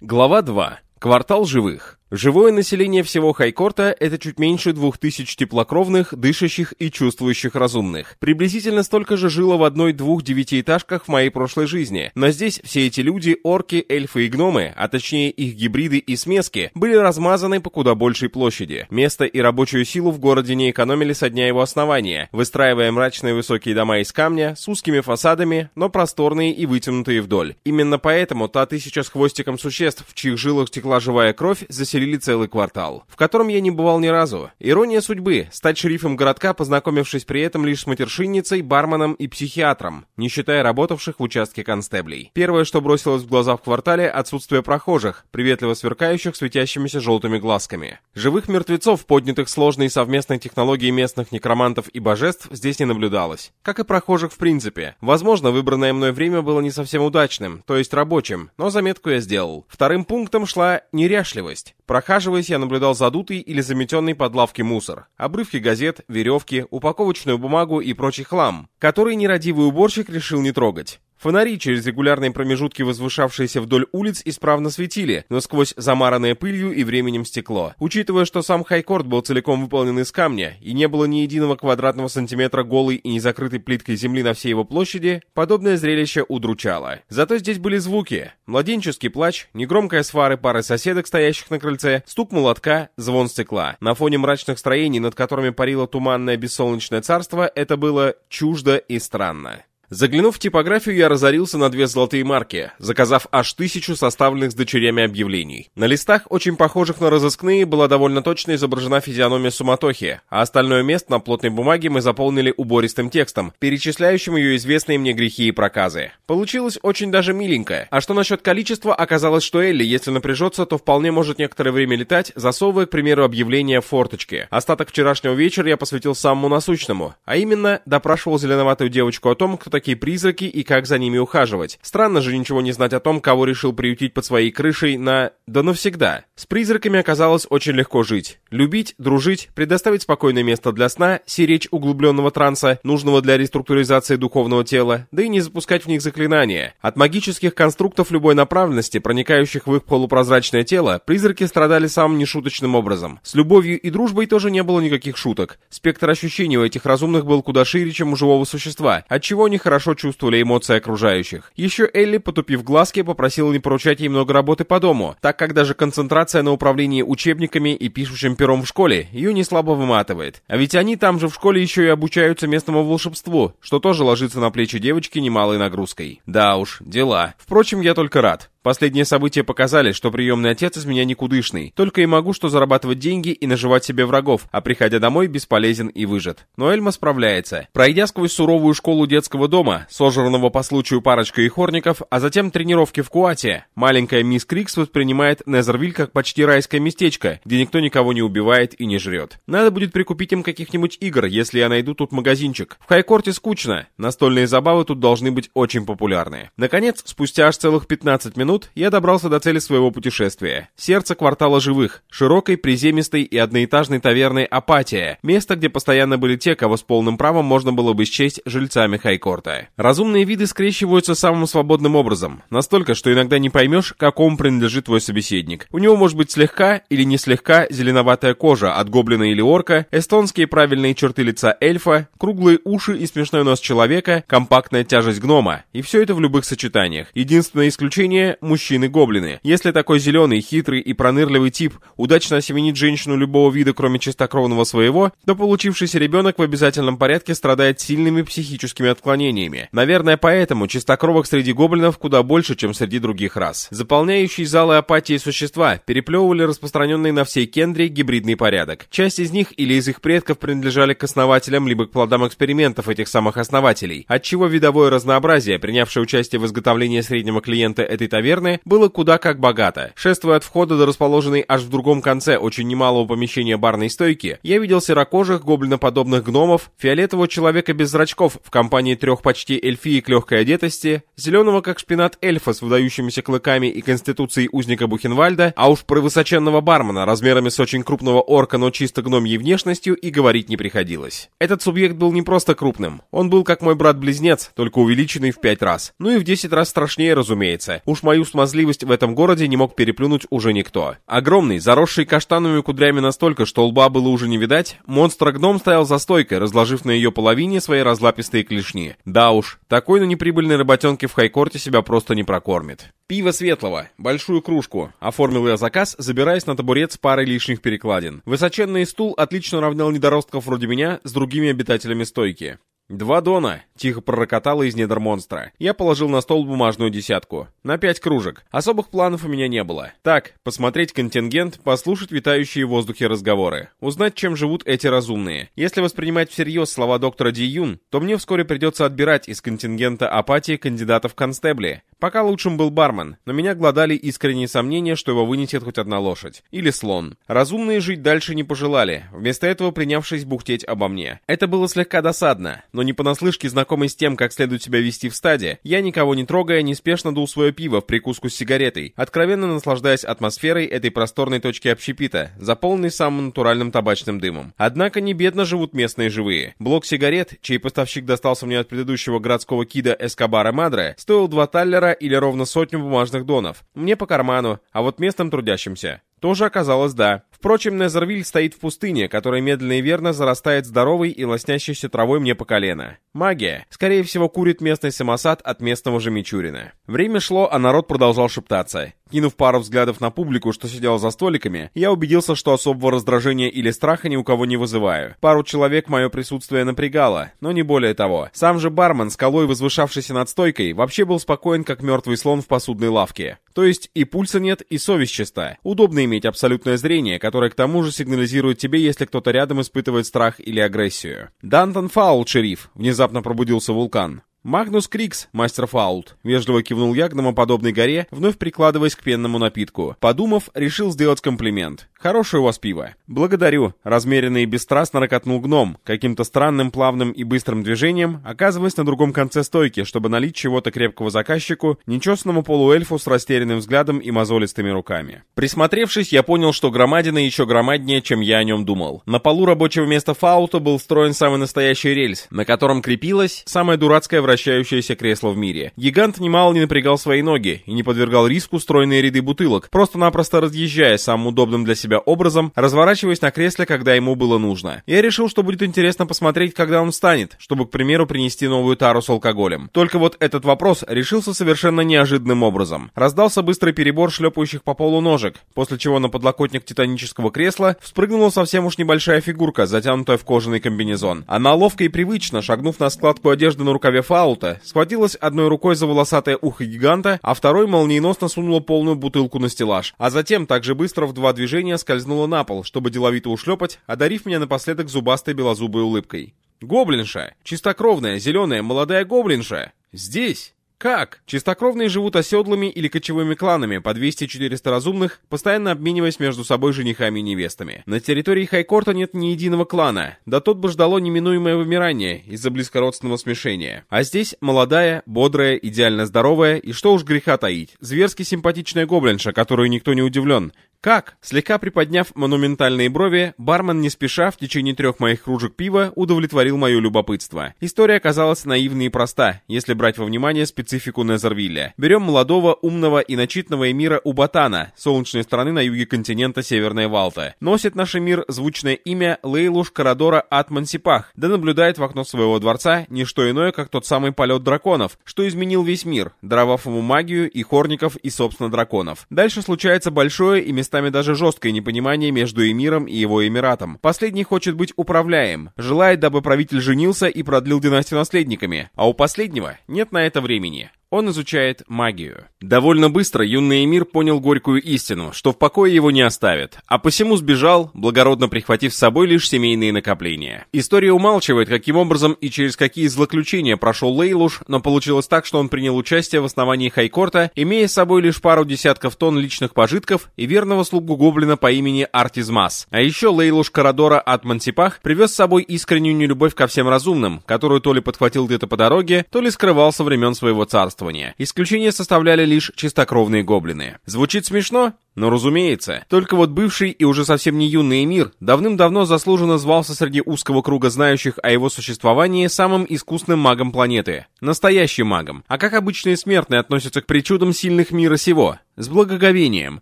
Глава 2. Квартал живых. Живое население всего Хайкорта – это чуть меньше двух тысяч теплокровных, дышащих и чувствующих разумных. Приблизительно столько же жило в одной-двух девятиэтажках в моей прошлой жизни. Но здесь все эти люди, орки, эльфы и гномы, а точнее их гибриды и смески, были размазаны по куда большей площади. Место и рабочую силу в городе не экономили со дня его основания, выстраивая мрачные высокие дома из камня с узкими фасадами, но просторные и вытянутые вдоль. Именно поэтому та тысяча с хвостиком существ, в чьих жилах текла живая кровь, заселили заселили целый квартал, в котором я не бывал ни разу. Ирония судьбы — стать шерифом городка, познакомившись при этом лишь с матершинницей, барменом и психиатром, не считая работавших в участке констеблей. Первое, что бросилось в глаза в квартале — отсутствие прохожих, приветливо сверкающих светящимися желтыми глазками. Живых мертвецов, поднятых сложной совместной технологией местных некромантов и божеств, здесь не наблюдалось. Как и прохожих в принципе. Возможно, выбранное мной время было не совсем удачным, то есть рабочим, но заметку я сделал. Вторым пунктом шла неряшливость. Прохаживаясь, я наблюдал задутый или заметенный под лавки мусор, обрывки газет, веревки, упаковочную бумагу и прочий хлам, который нерадивый уборщик решил не трогать. Фонари, через регулярные промежутки возвышавшиеся вдоль улиц, исправно светили, но сквозь замаранное пылью и временем стекло. Учитывая, что сам Хайкорт был целиком выполнен из камня, и не было ни единого квадратного сантиметра голой и незакрытой плиткой земли на всей его площади, подобное зрелище удручало. Зато здесь были звуки. Младенческий плач, негромкая свары пары соседок, стоящих на крыльце, стук молотка, звон стекла. На фоне мрачных строений, над которыми парило туманное бессолнечное царство, это было чуждо и странно. Заглянув в типографию, я разорился на две золотые марки, заказав аж тысячу составленных с дочерями объявлений. На листах, очень похожих на разыскные, была довольно точно изображена физиономия суматохи, а остальное место на плотной бумаге мы заполнили убористым текстом, перечисляющим ее известные мне грехи и проказы. Получилось очень даже миленько. А что насчет количества, оказалось, что Элли, если напряжется, то вполне может некоторое время летать, засовывая, к примеру, объявление в форточке. Остаток вчерашнего вечера я посвятил самому насущному, а именно допрашивал зеленоватую девочку о том, кто такие призраки и как за ними ухаживать. Странно же ничего не знать о том, кого решил приютить под своей крышей на... да навсегда. С призраками оказалось очень легко жить. Любить, дружить, предоставить спокойное место для сна, сиречь углубленного транса, нужного для реструктуризации духовного тела, да и не запускать в них заклинания. От магических конструктов любой направленности, проникающих в их полупрозрачное тело, призраки страдали самым нешуточным образом. С любовью и дружбой тоже не было никаких шуток. Спектр ощущений у этих разумных был куда шире, чем у живого существа, отчего они хорошо чувствовали эмоции окружающих. Еще Элли, потупив глазки, попросила не поручать ей много работы по дому, так как даже концентрация на управлении учебниками и пишущим пером в школе ее не слабо выматывает. А ведь они там же в школе еще и обучаются местному волшебству, что тоже ложится на плечи девочки немалой нагрузкой. Да уж, дела. Впрочем, я только рад. Последние события показали, что приемный отец из меня никудышный. Только и могу что зарабатывать деньги и наживать себе врагов, а приходя домой бесполезен и выжат. Но Эльма справляется. Пройдя сквозь суровую школу детского дома, сожранного по случаю парочкой хорников, а затем тренировки в Куате, маленькая мисс Крикс воспринимает Незервиль как почти райское местечко, где никто никого не убивает и не жрет. Надо будет прикупить им каких-нибудь игр, если я найду тут магазинчик. В Хайкорте скучно. Настольные забавы тут должны быть очень популярны. Наконец, спустя аж целых 15 минут, минут я добрался до цели своего путешествия. Сердце квартала живых, широкой, приземистой и одноэтажной таверной «Апатия», место, где постоянно были те, кого с полным правом можно было бы счесть жильцами Хайкорта. Разумные виды скрещиваются самым свободным образом, настолько, что иногда не поймешь, какому принадлежит твой собеседник. У него может быть слегка или не слегка зеленоватая кожа от гоблина или орка, эстонские правильные черты лица эльфа, круглые уши и смешной нос человека, компактная тяжесть гнома, и все это в любых сочетаниях. Единственное исключение – мужчины-гоблины. Если такой зеленый, хитрый и пронырливый тип удачно осеменит женщину любого вида, кроме чистокровного своего, то получившийся ребенок в обязательном порядке страдает сильными психическими отклонениями. Наверное, поэтому чистокровок среди гоблинов куда больше, чем среди других рас. Заполняющие залы апатии существа переплевывали распространенный на всей Кендре гибридный порядок. Часть из них или из их предков принадлежали к основателям, либо к плодам экспериментов этих самых основателей, отчего видовое разнообразие, принявшее участие в изготовлении среднего клиента этой таверны, таверны было куда как богато. Шествуя от входа до расположенной аж в другом конце очень немалого помещения барной стойки, я видел серокожих, гоблиноподобных гномов, фиолетового человека без зрачков в компании трех почти эльфиек легкой одетости, зеленого как шпинат эльфа с выдающимися клыками и конституцией узника Бухенвальда, а уж про высоченного бармена размерами с очень крупного орка, но чисто гномьей внешностью и говорить не приходилось. Этот субъект был не просто крупным, он был как мой брат-близнец, только увеличенный в пять раз. Ну и в десять раз страшнее, разумеется. Уж мою свою смазливость в этом городе не мог переплюнуть уже никто. Огромный, заросший каштановыми кудрями настолько, что лба было уже не видать, монстр-гном стоял за стойкой, разложив на ее половине свои разлапистые клешни. Да уж, такой на неприбыльной работенке в хайкорте себя просто не прокормит. «Пиво светлого, большую кружку», — оформил я заказ, забираясь на табурет с парой лишних перекладин. Высоченный стул отлично равнял недоростков вроде меня с другими обитателями стойки. «Два дона!» — тихо пророкотало из недр монстра. Я положил на стол бумажную десятку. На пять кружек. Особых планов у меня не было. Так, посмотреть контингент, послушать витающие в воздухе разговоры. Узнать, чем живут эти разумные. Если воспринимать всерьез слова доктора Ди Юн, то мне вскоре придется отбирать из контингента апатии кандидатов в констебли. Пока лучшим был бармен, но меня гладали искренние сомнения, что его вынесет хоть одна лошадь. Или слон. Разумные жить дальше не пожелали, вместо этого принявшись бухтеть обо мне. Это было слегка досадно, но не понаслышке знакомый с тем, как следует себя вести в стаде, я, никого не трогая, неспешно дул свое пиво в прикуску с сигаретой, откровенно наслаждаясь атмосферой этой просторной точки общепита, заполненной самым натуральным табачным дымом. Однако не бедно живут местные живые. Блок сигарет, чей поставщик достался мне от предыдущего городского кида Эскобара Мадре, стоил 2 таллера или ровно сотню бумажных донов. Мне по карману, а вот местным трудящимся. Тоже оказалось да. Впрочем, Незервиль стоит в пустыне, которая медленно и верно зарастает здоровой и лоснящейся травой мне по колено. Магия. Скорее всего, курит местный самосад от местного же Мичурина. Время шло, а народ продолжал шептаться. Кинув пару взглядов на публику, что сидела за столиками, я убедился, что особого раздражения или страха ни у кого не вызываю. Пару человек мое присутствие напрягало, но не более того. Сам же бармен, скалой возвышавшийся над стойкой, вообще был спокоен, как мертвый слон в посудной лавке. То есть и пульса нет, и совесть чиста. Удобно иметь абсолютное зрение, которое к тому же сигнализирует тебе, если кто-то рядом испытывает страх или агрессию. «Дантон Фаулт, шериф!» — внезапно пробудился вулкан. «Магнус Крикс, мастер Фаулт», — вежливо кивнул я гномоподобной горе, вновь прикладываясь к пенному напитку. Подумав, решил сделать комплимент. «Хорошее у вас пиво». «Благодарю», — размеренно и бесстрастно рокотнул гном, каким-то странным, плавным и быстрым движением, оказываясь на другом конце стойки, чтобы налить чего-то крепкого заказчику, нечестному полуэльфу с растерянным взглядом и мозолистыми руками. Присмотревшись, я понял, что громадина еще громаднее, чем я о нем думал. На полу рабочего места Фаулта был встроен самый настоящий рельс, на котором крепилась самая дурацкая вращение вращающееся кресло в мире. Гигант немало не напрягал свои ноги и не подвергал риску стройные ряды бутылок, просто-напросто разъезжая самым удобным для себя образом, разворачиваясь на кресле, когда ему было нужно. Я решил, что будет интересно посмотреть, когда он встанет, чтобы, к примеру, принести новую тару с алкоголем. Только вот этот вопрос решился совершенно неожиданным образом. Раздался быстрый перебор шлепающих по полу ножек, после чего на подлокотник титанического кресла вспрыгнула совсем уж небольшая фигурка, затянутая в кожаный комбинезон. Она ловко и привычно, шагнув на складку одежды на рукаве фала, Аута схватилась одной рукой за волосатое ухо гиганта, а второй молниеносно сунула полную бутылку на стеллаж, а затем также быстро в два движения скользнула на пол, чтобы деловито ушлепать, одарив меня напоследок зубастой белозубой улыбкой. «Гоблинша! Чистокровная, зеленая, молодая гоблинша! Здесь!» Как? Чистокровные живут оседлыми или кочевыми кланами по 200-400 разумных, постоянно обмениваясь между собой женихами и невестами. На территории Хайкорта нет ни единого клана, да тот бы ждало неминуемое вымирание из-за близкородственного смешения. А здесь молодая, бодрая, идеально здоровая и что уж греха таить, зверски симпатичная гоблинша, которую никто не удивлен, «Как?» Слегка приподняв монументальные брови, бармен не спеша в течение трех моих кружек пива удовлетворил мое любопытство. История оказалась наивной и проста, если брать во внимание специфику Незервилля. Берем молодого, умного и начитанного эмира Убатана, солнечной страны на юге континента Северная Валта. Носит наш эмир звучное имя Лейлуш Карадора Атмансипах, да наблюдает в окно своего дворца не что иное, как тот самый полет драконов, что изменил весь мир, даровав ему магию и хорников и, собственно, драконов. Дальше случается большое и местами местами даже жесткое непонимание между эмиром и его эмиратом. Последний хочет быть управляем, желает, дабы правитель женился и продлил династию наследниками, а у последнего нет на это времени. Он изучает магию. Довольно быстро юный эмир понял горькую истину, что в покое его не оставят, а посему сбежал, благородно прихватив с собой лишь семейные накопления. История умалчивает, каким образом и через какие злоключения прошел Лейлуш, но получилось так, что он принял участие в основании Хайкорта, имея с собой лишь пару десятков тонн личных пожитков и верного слугу гоблина по имени Артизмас. А еще Лейлуш Карадора от Мансипах привез с собой искреннюю нелюбовь ко всем разумным, которую то ли подхватил где-то по дороге, то ли скрывал со времен своего царства царствования. Исключение составляли лишь чистокровные гоблины. Звучит смешно? Но разумеется, только вот бывший и уже совсем не юный эмир давным-давно заслуженно звался среди узкого круга знающих о его существовании самым искусным магом планеты. Настоящим магом. А как обычные смертные относятся к причудам сильных мира сего? С благоговением,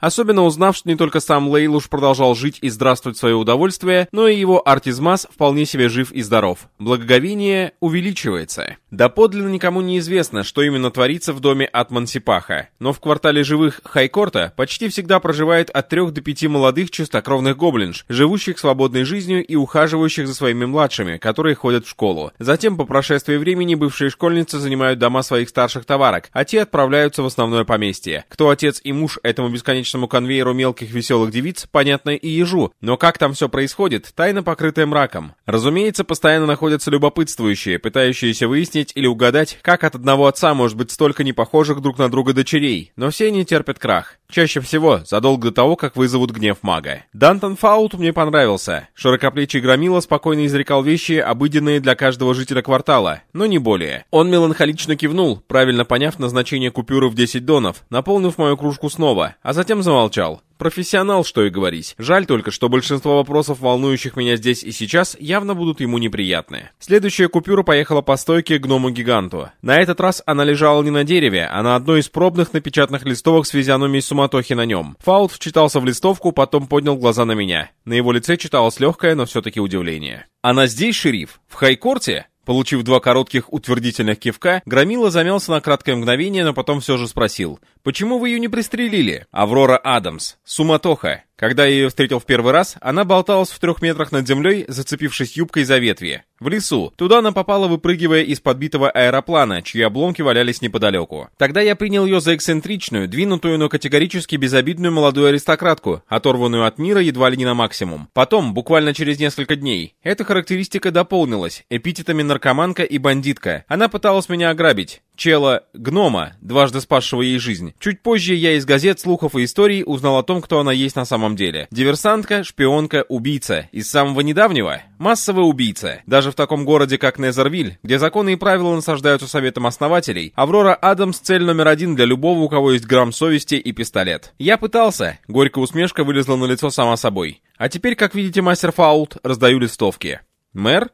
особенно узнав, что не только сам Лейлуш продолжал жить и здравствовать в свое удовольствие, но и его Артизмас вполне себе жив и здоров. Благоговение увеличивается. Доподлинно никому не известно, что именно творится в доме от Мансипаха, но в квартале живых Хайкорта почти всегда проживает от трех до пяти молодых чистокровных гоблинж, живущих свободной жизнью и ухаживающих за своими младшими, которые ходят в школу. Затем, по прошествии времени, бывшие школьницы занимают дома своих старших товарок, а те отправляются в основное поместье. Кто отец и муж этому бесконечному конвейеру мелких веселых девиц, понятно и ежу, но как там все происходит, тайна покрытая мраком. Разумеется, постоянно находятся любопытствующие, пытающиеся выяснить или угадать, как от одного отца может быть столько непохожих друг на друга дочерей, но все они терпят крах. Чаще всего, задолго до того, как вызовут гнев мага. Дантон Фаут мне понравился. Широкоплечий громила спокойно изрекал вещи, обыденные для каждого жителя квартала, но не более. Он меланхолично кивнул, правильно поняв назначение купюры в 10 донов, наполнив мою кружку снова, а затем замолчал. Профессионал, что и говорить. Жаль только, что большинство вопросов, волнующих меня здесь и сейчас, явно будут ему неприятны. Следующая купюра поехала по стойке гному-гиганту. На этот раз она лежала не на дереве, а на одной из пробных напечатанных листовок с физиономией суматохи на нем. Фаут вчитался в листовку, потом поднял глаза на меня. На его лице читалось легкое, но все-таки удивление. «Она здесь, шериф? В Хайкорте?» Получив два коротких утвердительных кивка, Громила замялся на краткое мгновение, но потом все же спросил. «Почему вы ее не пристрелили?» «Аврора Адамс. Суматоха. Когда я ее встретил в первый раз, она болталась в трех метрах над землей, зацепившись юбкой за ветви. В лесу. Туда она попала, выпрыгивая из подбитого аэроплана, чьи обломки валялись неподалеку. Тогда я принял ее за эксцентричную, двинутую, но категорически безобидную молодую аристократку, оторванную от мира едва ли не на максимум. Потом, буквально через несколько дней, эта характеристика дополнилась эпитетами наркоманка и бандитка. Она пыталась меня ограбить чела Гнома, дважды спасшего ей жизнь. Чуть позже я из газет, слухов и историй узнал о том, кто она есть на самом деле. Диверсантка, шпионка, убийца. Из самого недавнего — массовый убийца. Даже в таком городе, как Незервиль, где законы и правила насаждаются советом основателей, Аврора Адамс — цель номер один для любого, у кого есть грамм совести и пистолет. Я пытался. Горькая усмешка вылезла на лицо сама собой. А теперь, как видите, мастер Фаулт, раздаю листовки. Мэр?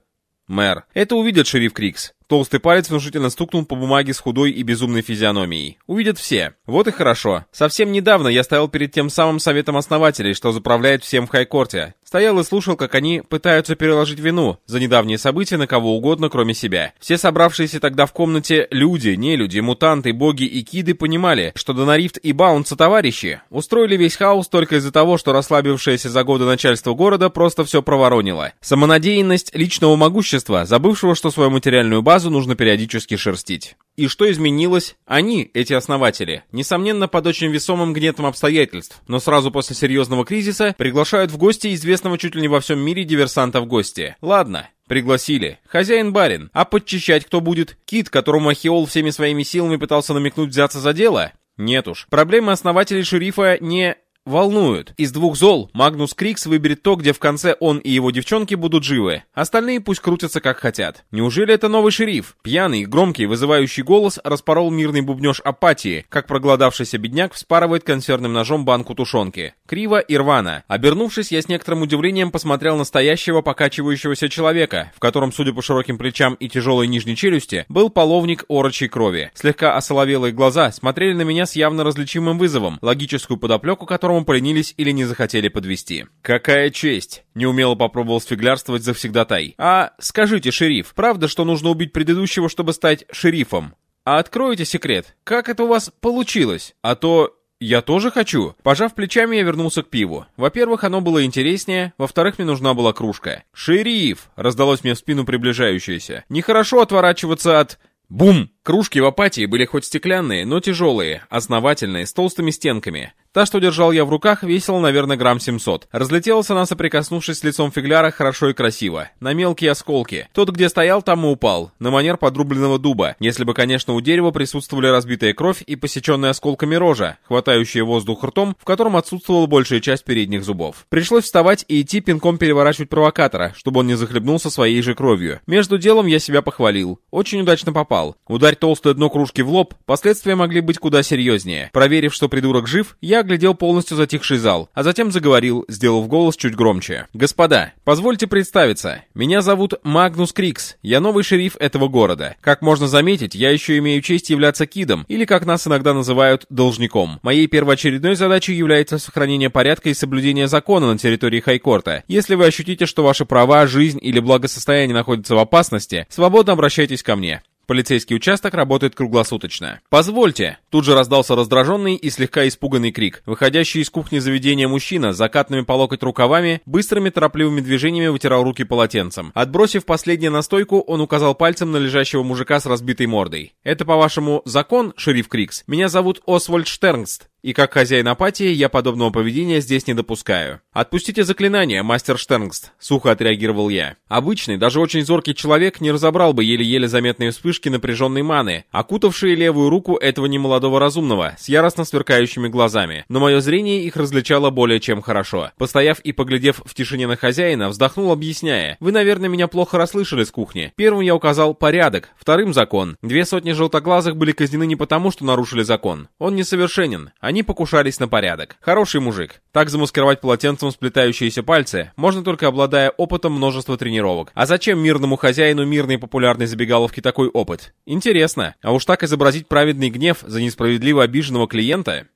Мэр. Это увидит шериф Крикс. Толстый палец внушительно стукнул по бумаге с худой и безумной физиономией. Увидят все. Вот и хорошо. Совсем недавно я стоял перед тем самым советом основателей, что заправляет всем в Хайкорте. Стоял и слушал, как они пытаются переложить вину за недавние события на кого угодно, кроме себя. Все собравшиеся тогда в комнате люди, нелюди, мутанты, боги и киды понимали, что Донарифт и Баунса товарищи устроили весь хаос только из-за того, что расслабившееся за годы начальство города просто все проворонило. Самонадеянность личного могущества, забывшего, что свою материальную базу нужно периодически шерстить. И что изменилось? Они, эти основатели, несомненно под очень весомым гнетом обстоятельств, но сразу после серьезного кризиса приглашают в гости известного чуть ли не во всем мире диверсанта в гости. Ладно, Пригласили. Хозяин-барин. А подчищать кто будет? Кит, которому Ахиол всеми своими силами пытался намекнуть взяться за дело? Нет уж. Проблемы основателей шерифа не волнуют. Из двух зол Магнус Крикс выберет то, где в конце он и его девчонки будут живы. Остальные пусть крутятся как хотят. Неужели это новый шериф? Пьяный, громкий, вызывающий голос распорол мирный бубнеж апатии, как проголодавшийся бедняк вспарывает консервным ножом банку тушенки. Криво и рвано. Обернувшись, я с некоторым удивлением посмотрел настоящего покачивающегося человека, в котором, судя по широким плечам и тяжелой нижней челюсти, был половник орочей крови. Слегка осоловелые глаза смотрели на меня с явно различимым вызовом, логическую подоплеку которого которому поленились или не захотели подвести. «Какая честь!» — неумело попробовал сфиглярствовать завсегдатай. «А скажите, шериф, правда, что нужно убить предыдущего, чтобы стать шерифом? А откроете секрет? Как это у вас получилось? А то «Я тоже хочу». Пожав плечами, я вернулся к пиву. Во-первых, оно было интереснее, во-вторых, мне нужна была кружка. «Шериф!» — раздалось мне в спину приближающееся. «Нехорошо отворачиваться от...» Бум! Кружки в апатии были хоть стеклянные, но тяжелые, основательные, с толстыми стенками. Та, что держал я в руках, весила, наверное, грамм 700. Разлетелась она, соприкоснувшись с лицом фигляра, хорошо и красиво. На мелкие осколки. Тот, где стоял, там и упал. На манер подрубленного дуба. Если бы, конечно, у дерева присутствовали разбитая кровь и посеченная осколками рожа, хватающая воздух ртом, в котором отсутствовала большая часть передних зубов. Пришлось вставать и идти пинком переворачивать провокатора, чтобы он не захлебнулся своей же кровью. Между делом я себя похвалил. Очень удачно попал. Ударь ударь толстое дно кружки в лоб, последствия могли быть куда серьезнее. Проверив, что придурок жив, я оглядел полностью затихший зал, а затем заговорил, сделав голос чуть громче. «Господа, позвольте представиться. Меня зовут Магнус Крикс. Я новый шериф этого города. Как можно заметить, я еще имею честь являться кидом, или как нас иногда называют, должником. Моей первоочередной задачей является сохранение порядка и соблюдение закона на территории Хайкорта. Если вы ощутите, что ваши права, жизнь или благосостояние находятся в опасности, свободно обращайтесь ко мне. Полицейский участок работает круглосуточно. «Позвольте!» Тут же раздался раздраженный и слегка испуганный крик. Выходящий из кухни заведения мужчина закатными по локоть рукавами быстрыми торопливыми движениями вытирал руки полотенцем. Отбросив последнее на стойку, он указал пальцем на лежащего мужика с разбитой мордой. «Это, по-вашему, закон, шериф Крикс? Меня зовут Освальд Штернгст и как хозяин апатии я подобного поведения здесь не допускаю. «Отпустите заклинание, мастер Штернгст», — сухо отреагировал я. Обычный, даже очень зоркий человек не разобрал бы еле-еле заметные вспышки напряженной маны, окутавшие левую руку этого немолодого разумного, с яростно сверкающими глазами, но мое зрение их различало более чем хорошо. Постояв и поглядев в тишине на хозяина, вздохнул, объясняя, «Вы, наверное, меня плохо расслышали с кухни. Первым я указал порядок, вторым закон. Две сотни желтоглазых были казнены не потому, что нарушили закон. Он несовершенен. Они они покушались на порядок. Хороший мужик. Так замаскировать полотенцем сплетающиеся пальцы можно только обладая опытом множества тренировок. А зачем мирному хозяину мирной популярной забегаловки такой опыт? Интересно. А уж так изобразить праведный гнев за несправедливо обиженного клиента?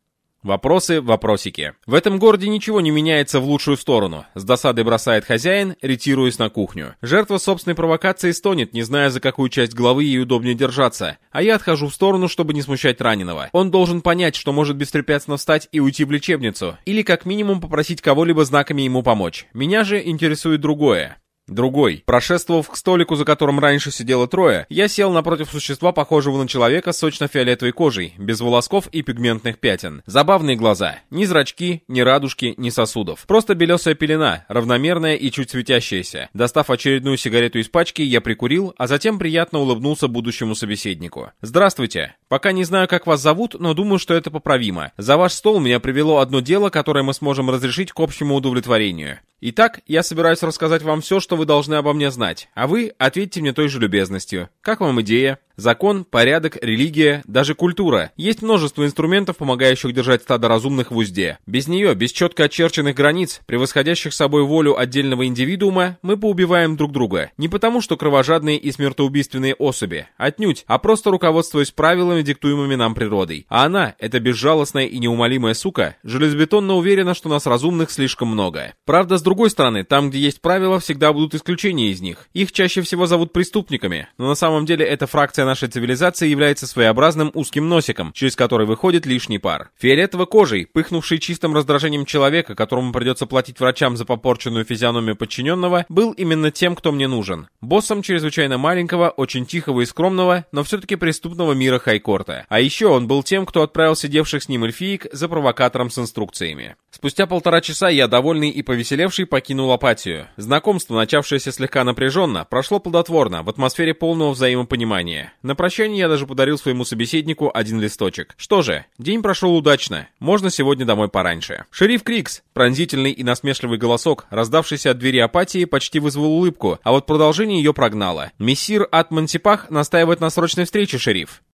Вопросы, вопросики. В этом городе ничего не меняется в лучшую сторону. С досадой бросает хозяин, ретируясь на кухню. Жертва собственной провокации стонет, не зная, за какую часть головы ей удобнее держаться. А я отхожу в сторону, чтобы не смущать раненого. Он должен понять, что может беспрепятственно встать и уйти в лечебницу. Или как минимум попросить кого-либо знаками ему помочь. Меня же интересует другое. Другой. Прошествовав к столику, за которым раньше сидело трое, я сел напротив существа, похожего на человека с сочно-фиолетовой кожей, без волосков и пигментных пятен. Забавные глаза. Ни зрачки, ни радужки, ни сосудов. Просто белесая пелена, равномерная и чуть светящаяся. Достав очередную сигарету из пачки, я прикурил, а затем приятно улыбнулся будущему собеседнику. «Здравствуйте. Пока не знаю, как вас зовут, но думаю, что это поправимо. За ваш стол меня привело одно дело, которое мы сможем разрешить к общему удовлетворению. Итак, я собираюсь рассказать вам все, что вы должны обо мне знать, а вы ответьте мне той же любезностью. Как вам идея? Закон, порядок, религия, даже культура. Есть множество инструментов, помогающих держать стадо разумных в узде. Без нее, без четко очерченных границ, превосходящих собой волю отдельного индивидуума, мы поубиваем друг друга. Не потому, что кровожадные и смертоубийственные особи, отнюдь, а просто руководствуясь правилами, диктуемыми нам природой. А она, эта безжалостная и неумолимая сука, железобетонно уверена, что нас разумных слишком много. Правда, с другой стороны, там, где есть правила, всегда будут исключения из них. Их чаще всего зовут преступниками, но на самом деле эта фракция нашей цивилизации является своеобразным узким носиком, через который выходит лишний пар. Фиолетово-кожей, пыхнувший чистым раздражением человека, которому придется платить врачам за попорченную физиономию подчиненного, был именно тем, кто мне нужен. Боссом чрезвычайно маленького, очень тихого и скромного, но все-таки преступного мира Хайкорта. А еще он был тем, кто отправил сидевших с ним эльфиек за провокатором с инструкциями. Спустя полтора часа я, довольный и повеселевший, покинул апатию. Знакомство, начавшееся слегка напряженно, прошло плодотворно, в атмосфере полного взаимопонимания. На прощание я даже подарил своему собеседнику один листочек. Что же, день прошел удачно. Можно сегодня домой пораньше. Шериф Крикс, пронзительный и насмешливый голосок, раздавшийся от двери апатии, почти вызвал улыбку, а вот продолжение ее прогнало. Мессир Атман настаивает на срочной встрече, шериф.